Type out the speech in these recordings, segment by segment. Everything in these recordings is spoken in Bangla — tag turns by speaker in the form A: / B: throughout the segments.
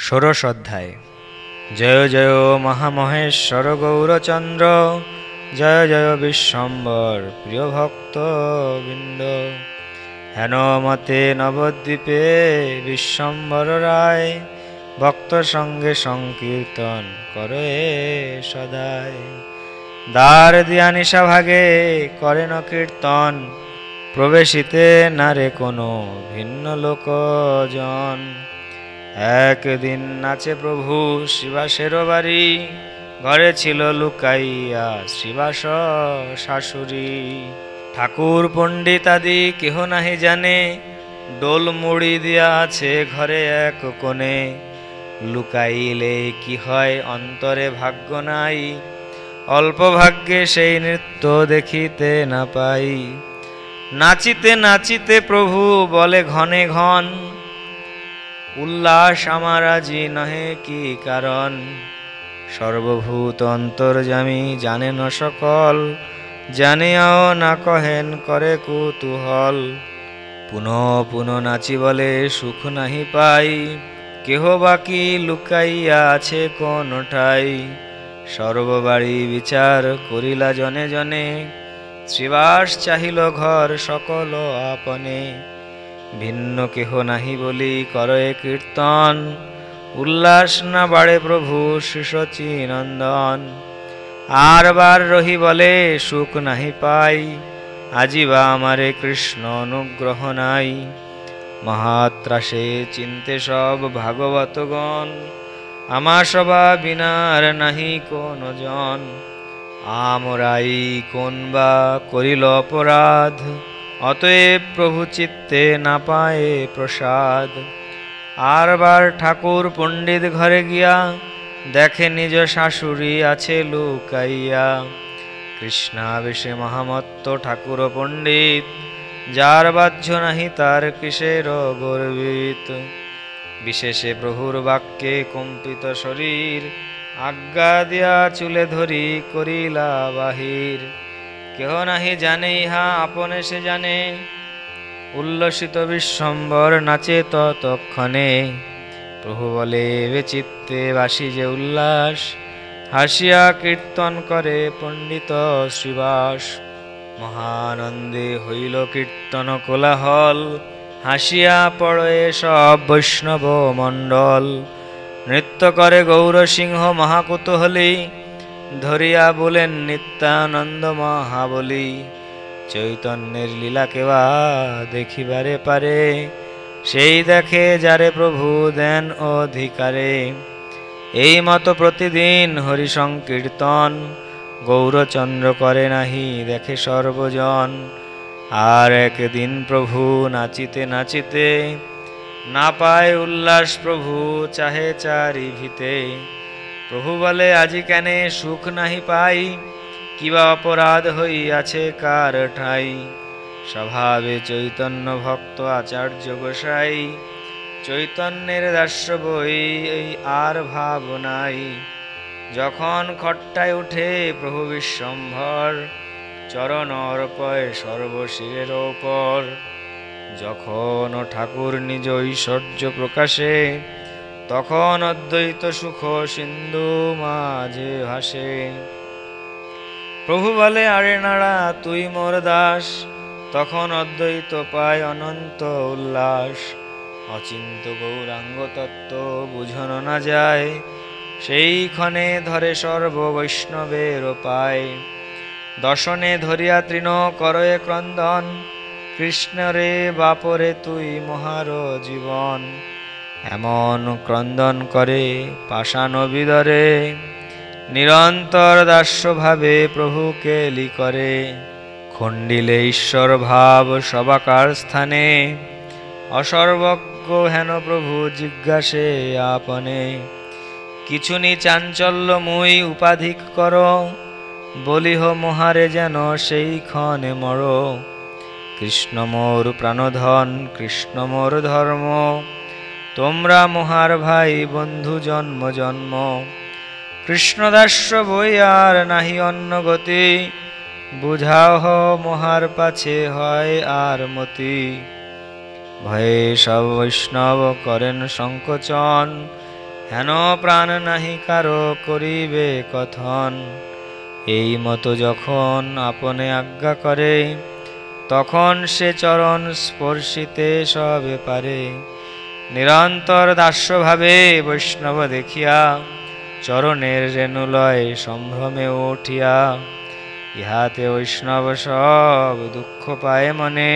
A: ষোড়শ অধ্যায়। জয় জয় মহামহেশ্বর গৌরচন্দ্র, জয় জয় বিশ্বম্বর প্রিয় ভক্ত বৃন্দ হেন মতে নবদ্বীপে বিশ্বম্বর রায়, ভক্ত সঙ্গে সংকীর্তন করে সদায়। দ্বার দিয়া নিশা ভাগে করেন কীর্তন, প্রবেশিতে নারে কোনো ভিন্ন লোকজন। একদিন নাচে প্রভু শিবাসের বাড়ি। ঘরে ছিল লুকাইয়া শিবাস শাশুড়ি। ঠাকুর পণ্ডিত আদি কেহ নাহি জানে ডোল মুড়ি দিয়া আছে ঘরে এক কোণে। লুকাইলে কি হয় অন্তরে ভাগ্য নাই, অল্প ভাগ্যে সেই নৃত্য দেখিতে না পাই। নাচিতে নাচিতে প্রভু বলে ঘনে ঘন উল্লাস আমার আজি নহে কি কারণ? সর্বভূত অন্তর্জামী জানেন সকল, জানিয়াও না কহেন করে কুতূহল। পুনঃ পুনঃ নাচি বলে সুখ নাহি পাই, কেহ বাকি লুকাইয়া আছে কোন ঠাই সর্ববাড়ি বিচার করিলা জনে জনে, শ্রীবাস চাহিল ঘর সকল আপনে। ভিন্ন কেহ নাহি বলি করয়ে কীর্তন। উল্লাস না বাড়ে প্রভু শিশচী নন্দন। আর বার রহি বলে, সুখ নাহি পাই। আজিবা আমারে কৃষ্ণ অনুগ্রহ নাই। মহাত্রাসে চিনতে সব ভাগবতগণ। আমা সবা বিনার নাহি কোন জন। আমরাই কোন বা করিল অপরাধ। অতএব প্রভু চিত্তে না পায়ে প্রসাদ। আরবার ঠাকুর পণ্ডিত ঘরে গিয়া দেখে নিজ শাশুড়ি আছে লুকাইয়া। কৃষ্ণাবেশে মহামত্ত ঠাকুর পণ্ডিত, যার বাহ্য নাহি তার কিসের গর্বিত বিশেষে প্রভুর বাক্যে কম্পিত শরীর, আজ্ঞা দিয়া চুলে ধরি করিলা বাহির। কেহ নাহি জানে, ইহা আপনে সে জানে। উল্লসিত বিশ্বম্বর নাচে ততক্ষণে। প্রভু বলে চিত্তে বাসি যে উল্লাস, হাসিয়া কীর্তন করে পণ্ডিত শ্রীবাস। মহানন্দে হইল কীর্তন কোলাহল, হাসিয়া পড়ে সব বৈষ্ণব মণ্ডল। নৃত্য করে গৌরসিংহ মহাকুতূহলী ধরিয়া বলেন, নিত্যানন্দ মহাবলী, চৈতন্যের লীলা কেবা দেখিবারে পারে। সেই দেখে যারে প্রভু দেন অধিকারে। এই মতো প্রতিদিন হরি সংকীর্তন গৌরচন্দ্র করে নাহি দেখে সর্বজন। আর একদিন প্রভু নাচিতে নাচিতে, না পায় উল্লাস প্রভু চাহে চারি ভিতে প্রভু বলে, আজি কেনে সুখ নাহি পাই? কিবা অপরাধ হইয়াছে কার ঠাই? স্বভাবে চৈতন্য ভক্ত আচার্য গোসাই, চৈতন্যের দাস্য বই এই আর ভাব নাই। যখন খট্টায় উঠে প্রভু বিশ্বম্ভর, চরণ অর্পয় সর্বশিরের ওপর। যখন ঠাকুর নিজ ঐশ্বর্য প্রকাশে তখন অদ্বৈত সুখ সিন্ধু মাঝে ভাসে। প্রভু বলে, আরে নাড়া, তুই মোর দাস। তখন অদ্বৈত পায় অনন্ত উল্লাস। অচিন্ত গৌরাঙ্গ তত্ত্ব বুঝন না যায়, সেই ক্ষণে ধরে সর্ব বৈষ্ণবের পায় দশনে ধরিয়া তৃণ করয়ে ক্রন্দন, কৃষ্ণরে বাপরে তুই মহার জীবন। এমন ক্রন্দন করে পাষাণ বিদরে নিরন্তর দাস্যভাবে প্রভুকে লি করে, খণ্ডিলে ঈশ্বর ভাব সবাকার স্থানে, অসর্বজ্ঞ হেন প্রভু জিজ্ঞাসে আপনে কিছুনি চাঞ্চল্য মুই উপাধিক কর, বলিহ মহারে যেন সেই ক্ষণে মর, কৃষ্ণ মোর প্রাণধন, কৃষ্ণ মোর ধর্ম তোমরা মহার ভাই, বন্ধু, জন্ম জন্ম। কৃষ্ণদাস্য বই আর নাহি অন্য গতি। বুঝাও মহার পাছে হয় আর মতি। ভয়ে সব বৈষ্ণব করেন সংকোচন। হেন প্রাণ নাহি কারও করিবে কথন। এই মতো যখন আপনে আজ্ঞা করে, তখন সে চরণ স্পর্শিতে সবে পারে। নিরন্তর দাস্যভাবে বৈষ্ণব দেখিয়া চরণের রেণুলয় সম্ভ্রমে উঠিয়া, ইহাতে বৈষ্ণব সব দুঃখ পায় মনে।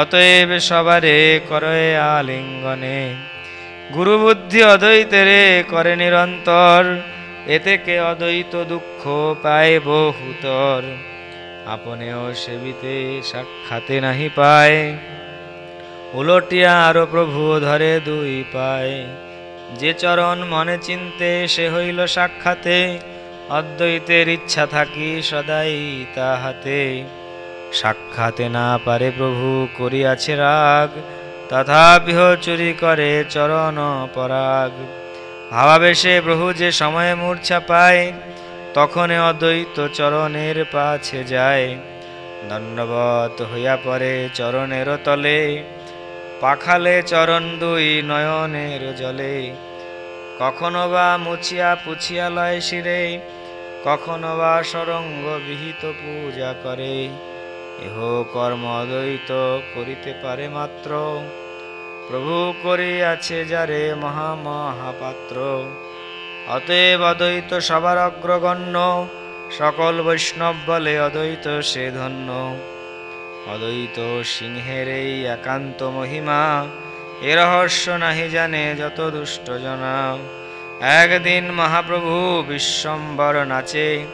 A: অতএব সবারে করে আলিঙ্গনে গুরু বুদ্ধি অদ্বৈতেরে করে নিরন্তর। এতে কে অদ্বৈত দুঃখ পায় বহুতর, আপনেও সেবিতে সাক্ষাতে নাহি পায়। উলটিয়া আরও প্রভু ধরে দুই পায়। যে চরণ মনে চিনতে সে হইল সাক্ষাতে, অদ্বৈতের ইচ্ছা থাকি সদাই তাহাতে। সাক্ষাতে না পারে প্রভু করিয়াছে রাগ, তথাপিহ চুরি করে চরণ পরাগ। ভাবাবেশে প্রভু যে সময়ে মূর্ছা পায়, তখনে অদ্বৈত চরণের পাছে যায়। দণ্ডবত হইয়া পড়ে চরণের তলে পাখালে চরণ দুই নয়নের জলে। কখনো বা মুছিয়া পুছিয়া লয় শিরে, কখনো বা সরঙ্গ বিহিত পূজা করে। এহ কর্ম অদ্বৈত করিতে পারে মাত্র। প্রভু করিয়াছে যারে মহা মহাপাত্র অতএব অদ্বৈত সবার অগ্রগণ্য, সকল বৈষ্ণব বলে অদ্বৈত সে ধন্য। অদ্বৈত সিংহের এই একান্ত মহিমা, এ রহস্য নাহি জানে যত দুষ্ট জনা। একদিন মহাপ্রভু বিশ্বম্বর নাচে,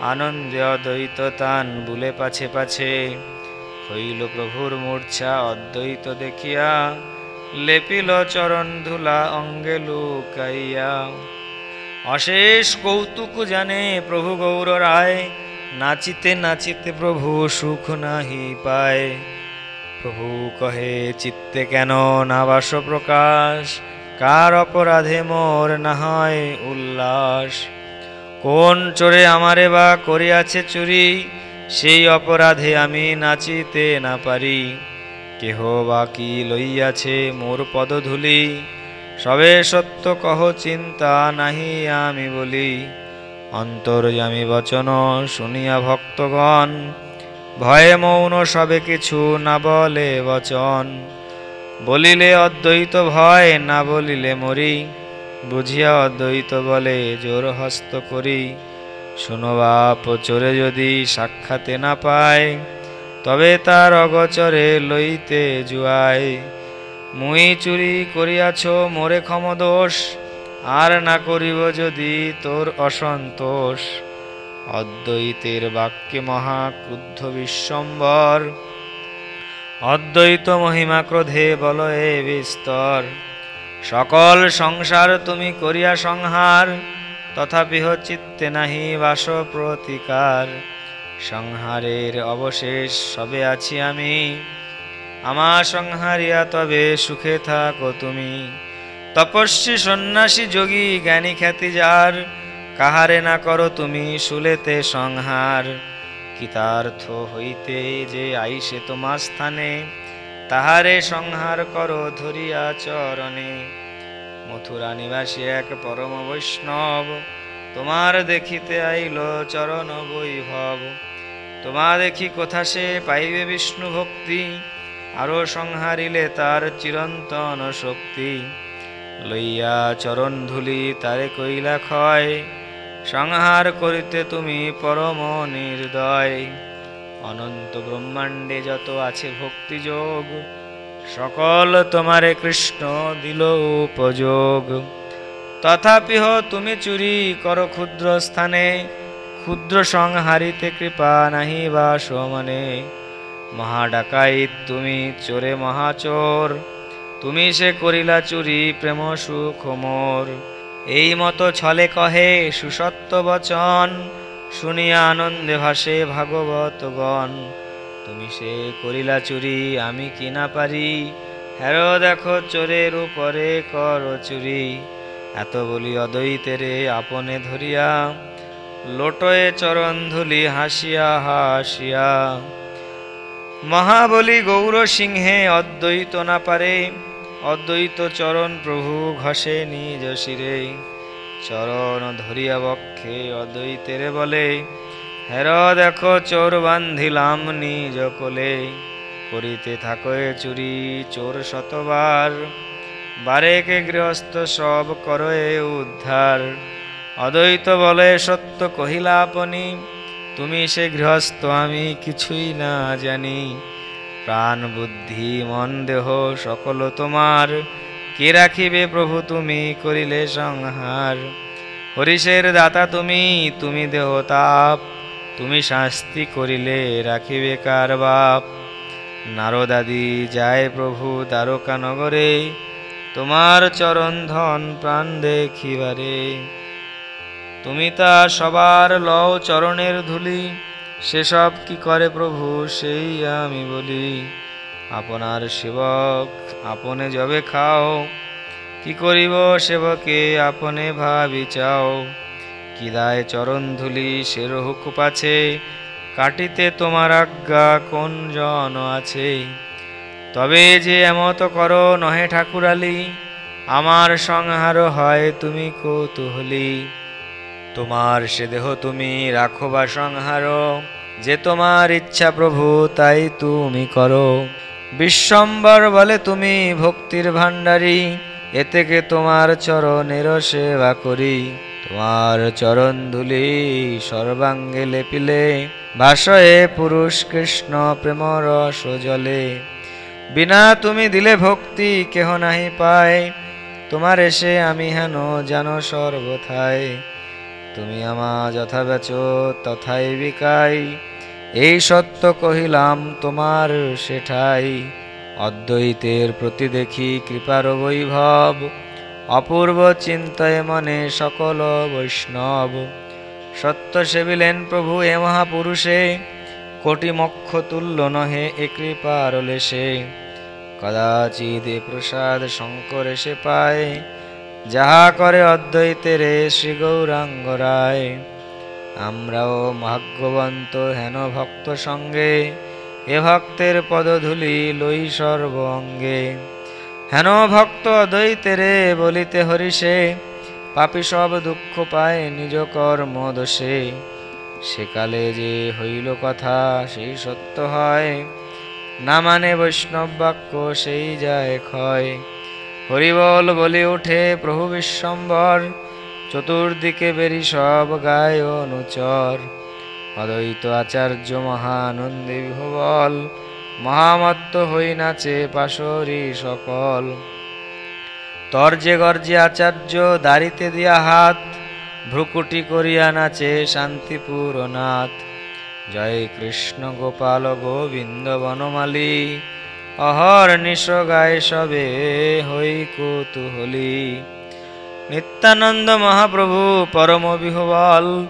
A: আনন্দে অদ্বৈত তান বুলে পাছে পাছে। হইল প্রভুর মূর্ছা অদ্বৈত দেখিয়া, লেপিল চরণ ধুলা অঙ্গে লুকাইয়া। অশেষ কৌতুক জানে প্রভু গৌর রায় নাচিতে নাচিতে প্রভু সুখ নাহি পায়। প্রভু কহে, চিত্তে কেন না বাস প্রকাশ? কার অপরাধে মোর না হয় উল্লাস? কোন চোরে আমারে বা করিয়াছে চুরি? সেই অপরাধে আমি নাচিতে না পারি। কেহ বা কি লইয়াছে মোর পদধূলি? সবে সত্য কহ, চিন্তা নাহি আমি বলি। অন্তর্যামী বচন, শুনিয়া ভক্তগণ, ভয়ে মৌন সবে কিছু না বলে বচন। বলিলে অদ্বৈত ভয়, না বলিলে মরি। বুঝিয়া অদ্বৈত বলে, জোর হস্ত করি। বাপ, চোরে যদি সাক্ষাতে না পায়, তবে তার অগচরে লইতে জুয়ায়। মুই চুরি করিয়াছ, মোরে ক্ষম দোষ আর না করিব যদি তোর অসন্তোষ। অদ্বৈতের বাক্যে মহা ক্রুদ্ধ বিশ্বম্বর। অদ্বৈত মহিমা ক্রোধে বলয়ে বিস্তর। সকল সংসার তুমি করিয়া সংহার তথাপিহ চিত্তে নাহি বাস প্রতিকার। সংহারের অবশেষ সবে আছি আমি আমার সংহারিয়া তবে সুখে থাকো তুমি। তপস্বী সন্ন্যাসী যোগী জ্ঞানী খ্যাতি যার, কাহারে না করো তুমি শুলেতে সংহার। কৃতার্থ হইতে যে আইসে তোমার স্থানে, তাহারে সংহার করো ধরিয়া চরণে। মথুরা নিবাসী এক পরম বৈষ্ণব, তোমার দেখিতে আইল চরণ বৈভব। তোমা দেখি কোথা সে পাইবে বিষ্ণু ভক্তি, আরও সংহারিলে তার চিরন্তন শক্তি। লইয়া চরণ ধুলি তারে কইলা ক্ষয় সংহার করিতে তুমি পরম নির্দয়। অনন্ত ব্রহ্মাণ্ডে যত আছে ভক্তিযোগ, সকল তোমারে কৃষ্ণ দিল উপযোগ। তথাপিহ তুমি চুরি কর ক্ষুদ্র স্থানে, ক্ষুদ্র সংহারিতে কৃপা নাহি বা সমনে মহাডাকাইত তুমি চোরে মহাচোর তুমি সে করিলা চুরি প্রেম সুখ মোর এই মতো ছলে কহে সুসত্য বচন, শুনিয়া আনন্দে ভাসে ভাগবতগণ। তুমি সে করিলা চুরি আমি কি না পারি? হ্যারো দেখো চোরের উপরে কর চুরি। এত বলি অদ্বৈতেরে আপনে ধরিয়া, লোটয়ে চরণ ধুলি হাসিয়া হাসিয়া। মহাবলী গৌর সিংহে অদ্বৈত না পারে অদ্বৈত চরণ প্রভু ঘষে নিজ শিরে। চরণ ধরিয়া বক্ষে অদ্বৈতেরে বলে, হের দেখো চোর বান্ধিলাম নিজ কোলে। করিতে থাকয়ে চুরি চোর শতবার। বারেকে গৃহস্থ সব করয়ে উদ্ধার। অদ্বৈত বলে, সত্য কহিলা আপনি, তুমি সে গৃহস্থ আমি কিছুই না জানি। প্রাণ বুদ্ধি মন দেহ সকল তোমার। কে রাখিবে প্রভু তুমি, করিলে সংহার। হরিষের দাতা তুমি তুমি দেহ তাপ। তুমি শাস্তি করিলে, রাখিবে কার বাপ। নারদাদি যায় প্রভু দ্বারকা নগরে। তোমার চরণ ধন প্রাণ দেখিবারে। তুমি তা সবার লও চরণের ধুলি। সেসব কি করে প্রভু, সেই আমি বলি, আপনার সেবক আপনে যবে খাও। কি করিব সেবকে আপনে ভাবি চাও। কি দায় চরণ ধুলি সেরহু কুপাছে কাটিতে তোমার আজ্ঞা কোন জন আছে? তবে যে এমত করো নহে ঠাকুরালি আমার সংহার হয় তুমি কৌতূহলী। তোমার সে দেহ তুমি রাখো বা সংহার। যে তোমার ইচ্ছা প্রভু, তাই তুমি করো। বিশ্বম্বর বলে তুমি ভক্তির ভাণ্ডারী, এ থেকে তোমার চরণের সেবা করি। তোমার চরণ ধুলি সর্বাঙ্গে লেপিলে ভাষয়ে পুরুষ কৃষ্ণ প্রেম রস জলে বিনা তুমি দিলে ভক্তি কেহ নাহি পায়, তোমার এসে আমি হেন জানো সর্বথায়। তুমি আমা যথা বেচ তথাই বিকাই। এই সত্য কহিলাম, তোমার সেঠাই। অদ্বৈতের প্রতি দেখি কৃপার বৈভব। অপূর্ব চিন্তায় মনে সকল বৈষ্ণব। সত্য সেবিলেন প্রভু এ মহাপুরুষে। কোটি মক্ষ তুল্য নহে এ কৃপার লেশে। কদাচিৎ এ প্রসাদ শঙ্কর এসে পায়। যাহা করে অদ্বৈতেরে শ্রী গৌরাঙ্গ রায়, আমরাও ভাগ্যবন্ত হেন ভক্ত সঙ্গে, এ ভক্তের পদধূলি লই সর্ব অঙ্গে। হেন ভক্ত অদ্বৈতেরে বলিতে হরিষে, পাপি সব দুঃখ পায় নিজ কর্ম দোষে। সেকালে যে হইল কথা, সেই সত্য হয়, না মানে বৈষ্ণব বাক্য সেই যায় ক্ষয়। হরিবল বলে ওঠে প্রভু বিশ্বম্বর। চতুর্দিকে বেরি সব গায় অনুচর অদ্বৈত আচার্য মহানন্দী বিহবল মহামত্ত হই নাচে পাশরি সকল। তর্জে গর্জে আচার্য দাড়িতে দিয়া হাত, ভ্রুকুটি করিয়া নাচে শান্তিপুর নাথ। জয় কৃষ্ণ গোপাল গোবিন্দ বনমালী। অহর নিশ গায়ে সবে হই কৌতূহলী। নিত্যানন্দ মহাপ্রভু পরম বিহবল,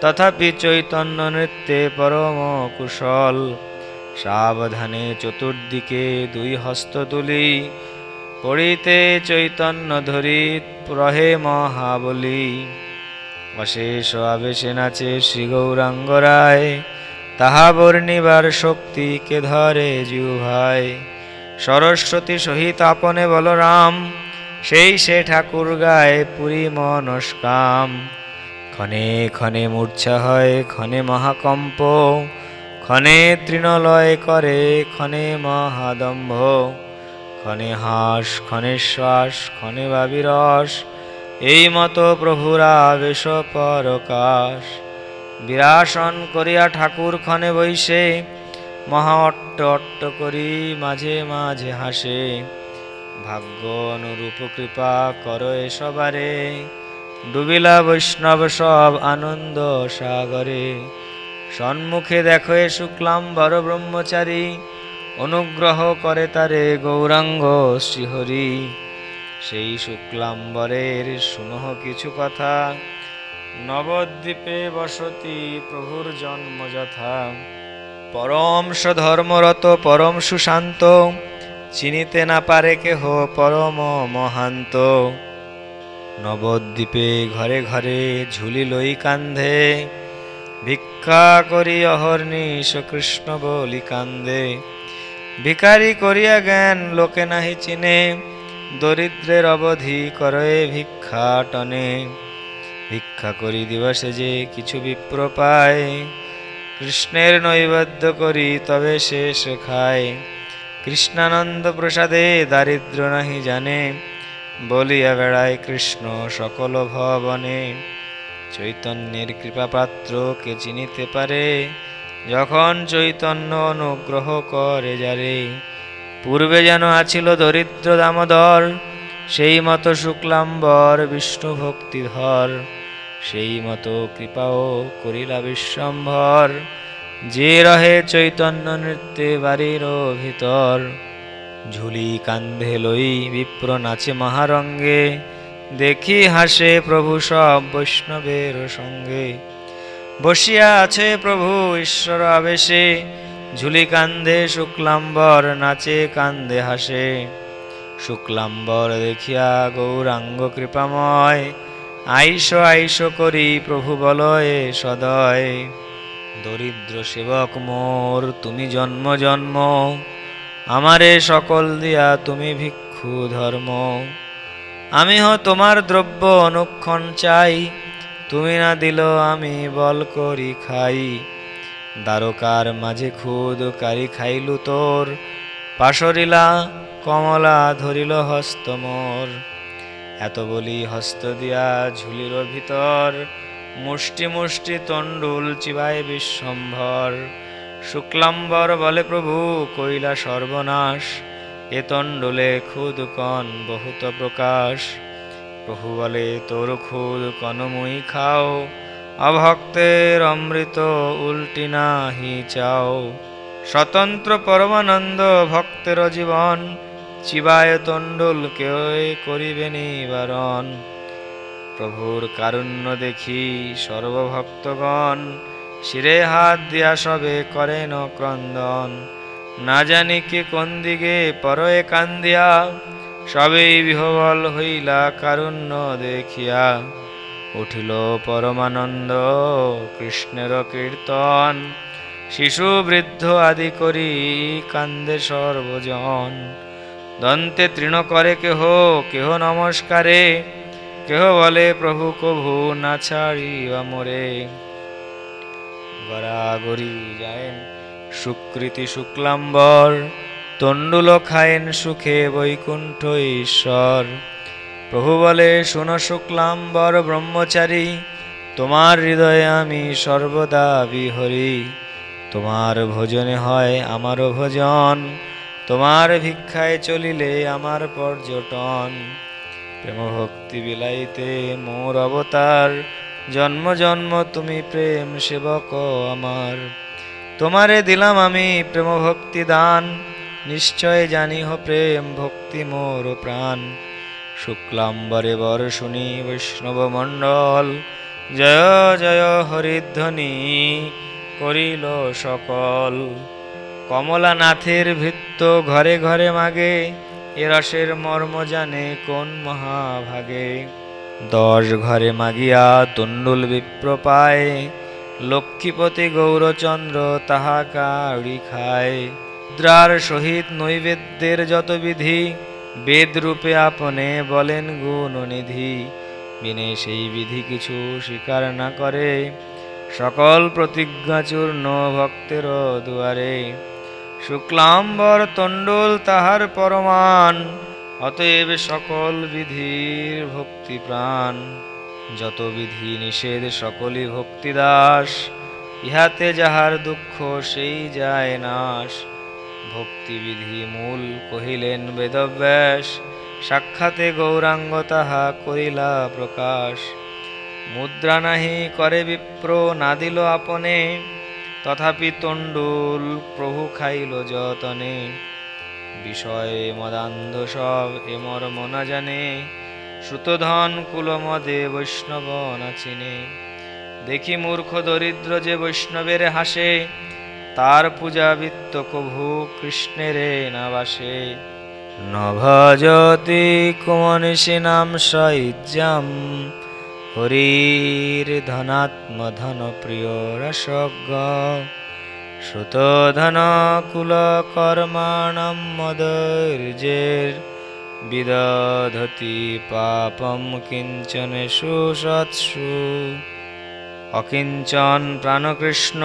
A: তথাপি চৈতন্য নৃত্যে পরম কুশল। সাবধানে চতুর্দিকে দুই হস্ত তুলি, পড়িতে চৈতন্য ধরি প্রহে মহাবলী। অশেষ আবেশে নাচে শ্রী গৌরাঙ্গ রায় তাহা বর্ণিবার শক্তিকে ধরে জিউ ভাই? সরস্বতী সহিত আপনে বলরাম, সেই সে ঠাকুর গায়ে পুরী মনস্কাম ক্ষণে ক্ষণে মূর্ছা হয়, ক্ষণে মহাকম্প, ক্ষণে তৃণলয় করে, ক্ষণে মহাদম্ভ। ক্ষণে হাস, ক্ষণে শ্বাস, ক্ষণে বাবিরস এই মতো প্রভুরা বেশ পরকাশ। বিরাসন করিয়া ঠাকুর ক্ষণে বৈশে, মহা অট্ট অট্ট করি মাঝে মাঝে হাসে। ভাগ্য অনুরূপ কৃপা কর সবারে ডুবিলা বৈষ্ণব সব আনন্দ সাগরে। সন্মুখে দেখো এ শুক্লাম বড় ব্রহ্মচারী, অনুগ্রহ করে তারে গৌরাঙ্গ শ্রীহরি। সেই শুক্লাম্বরের শুনহ কিছু কথা নবদ্বীপে বসতি প্রভুর জন্ম যথা পরম ধর্মরত পরম সুশান্ত, চিনিতে না পারে কেহ পরম মহান্ত। নবদ্বীপে ঘরে ঘরে ঝুলি লই কান্ধে ভিক্ষা করি অহর্নিশ কৃষ্ণ বলি কান্দে। ভিকারি করিয়া জ্ঞান লোকে নাহি চিনে, দরিদ্রের অবধি করে ভিক্ষাটনে ভিক্ষা করি দিবসে যে কিছু বিপ্র পায়। কৃষ্ণের নৈবেদ্য করি তবে শেষ খায় কৃষ্ণানন্দ প্রসাদে দারিদ্র নাহি জানে। বলিয়া বেড়ায় কৃষ্ণ সকল ভবনে। চৈতন্যের কৃপাপাত্র কে চিনিতে পারে? যখন চৈতন্য অনুগ্রহ করে যারে। পূর্বে যেন আছিল দরিদ্র দামোদর, সেই মতো শুক্লাম্বর বিষ্ণু ভক্তিধর সেই মতো কৃপাও করিলা বিশ্বম্ভর। যে রহে চৈতন্য নৃত্যে বাড়ির ভিতর, ঝুলি কান্ধে লই বিপ্র নাচে মহারঙ্গে, দেখি হাসে প্রভু সব বৈষ্ণবের সঙ্গে। বসিয়া আছে প্রভু ঈশ্বর আবেশে, ঝুলি কান্ধে শুক্লাম্বর নাচে কান্দে হাসে। শুক্লাম্বর দেখিয়া গৌরাঙ্গ কৃপাময় আইস আইস করি প্রভু বলয়ে সদয়। দরিদ্র সেবক মোর, তুমি জন্ম জন্ম। আমারে সকল দিয়া তুমি ভিক্ষু ধর্ম। আমি হ তোমার দ্রব্য অনুক্ষণ চাই, তুমি না দিল আমি বল করি খাই। দ্বারকার মাঝে খুদ কারি খাইলু তোর, পাশরিলা কমলা ধরিল হস্ত মোর। এত বলি হস্ত দিয়া ঝুলির ভিতর। মুষ্টি মুষ্টি তণ্ডুল চিবায় বিশ্বম্ভর। শুক্লাম্বর বলে, প্রভু কইলা সর্বনাশ। এ তণ্ডুলে খুদ কন বহুত প্রকাশ। প্রভু বলে, তোর খুদ কনমুই খাও। অভক্তের অমৃত উল্টি নাহি চাও। স্বতন্ত্র পরমানন্দ ভক্তের জীবন। চিবায় তণ্ডুল কেউ করিবে নিবারণ। প্রভুর কারুণ্য দেখি সর্বভক্তগণ, শিরে হাত দিয়া সবে করেন ক্রন্দন। না জানি কে কোন দিকে পরয়ে কান্দিয়া, সবেই বিহবল হইলা কারুণ্য দেখিয়া। উঠিল পরমানন্দ কৃষ্ণের কীর্তন, শিশু বৃদ্ধ আদি করি কান্দে সর্বজন। দন্তে তৃণ করে কেহ কেহ নমস্কারে, কেহ বলে প্রভু কভু না ছাড়িবা মোরে। গড়াগড়ি যায়েন সুকৃতি শুক্লাম্বর, তণ্ডুল খায়েন সুখে বৈকুণ্ঠ ঈশ্বর। প্রভু বলে, শুন শুক্লাম্বর ব্রহ্মচারী, তোমার হৃদয়ে আমি সর্বদা বিহরি। তোমার ভোজনে হয় আমারও ভোজন তোমার ভিক্ষায় চলিলে আমার পর্যটন। প্রেম ভক্তি বিলাইতে মোর অবতার। জন্ম জন্ম তুমি প্রেম সেবক আমার। তোমারে দিলাম আমি প্রেম ভক্তি দান। নিশ্চয় জানিহ প্রেম ভক্তি মোর প্রাণ। শুক্লাম্বরে বর শুনি বৈষ্ণব মণ্ডল। জয় জয় হরিধ্বনি করিল সকল। কমলানাথের ভৃত্য ঘরে ঘরে মাগে, এ রসের মর্ম জানে কোন মহাভাগে। দশ ঘরে মাগিয়া তুণ্ডুল বিপ্র পায়, লক্ষ্মীপতি গৌরচন্দ্র তাহা কাড়ি খায়। দ্রার সহিত নৈবেদ্যের যত বিধি বেদ রূপে আপনে বলেন গুণনিধি। বিনে সেই বিধি কিছু স্বীকার না করে, সকল প্রতিজ্ঞা চূর্ণ ভক্তের দুয়ারে। শুক্লাম্বর তণ্ডুল তাহার পরমান, অতএব সকল বিধির ভক্তি প্রাণ। যত বিধি নিষেধ সকলই ভক্তি দাস ইহাতে যাহার দুঃখ সেই যায় নাশ। ভক্তিবিধি মূল কহিলেন বেদব্যাস, সাক্ষাতে গৌরাঙ্গ তাহা করিলা প্রকাশ। মুদ্রা নাহি করে বিপ্র, না দিল আপনে। তথাপি তণ্ডুল প্রভু খাইল যতনে, বিষয়ে মদান্ধ সব এমর মনা জানে, সুতধন কুলমদে বৈষ্ণব না চিনে। দেখি মূর্খ দরিদ্র যে বৈষ্ণবের হাসে, তার পূজা বিত্ত কভু কৃষ্ণেরে না বাসে। নভজতি কুমনিষি নাম সৈজ্যাম হরির ধনাত্মধন প্রিয় রসজ্ঞ শ্রুতধন কুল কর্মাণম মদর্যের বিদধতি পাপম কিঞ্চন সুসৎসু। অকিঞ্চন প্রাণকৃষ্ণ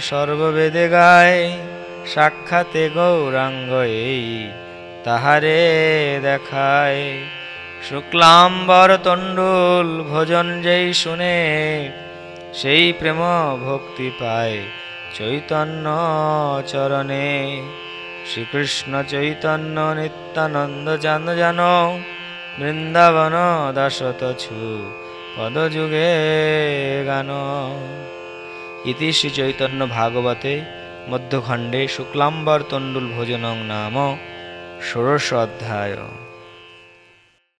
A: সর্ববেদে গায়, সাক্ষাতে গৌরাঙ্গ এই তাহারে দেখায়। শুক্লাম্বর তণ্ডুল ভোজন যেই শুনে, সেই প্রেম ভক্তি পায় চৈতন্য চরণে। শ্রীকৃষ্ণ চৈতন্য নিত্যানন্দ চান্দ জান, বৃন্দাবন দাসত ছু পদযুগে গান। ইতি শ্রী চৈতন্য ভাগবতে মধ্যখণ্ডে শুক্লাম্বর তণ্ডুল ভোজনং নাম ষোড়শ অধ্যায়।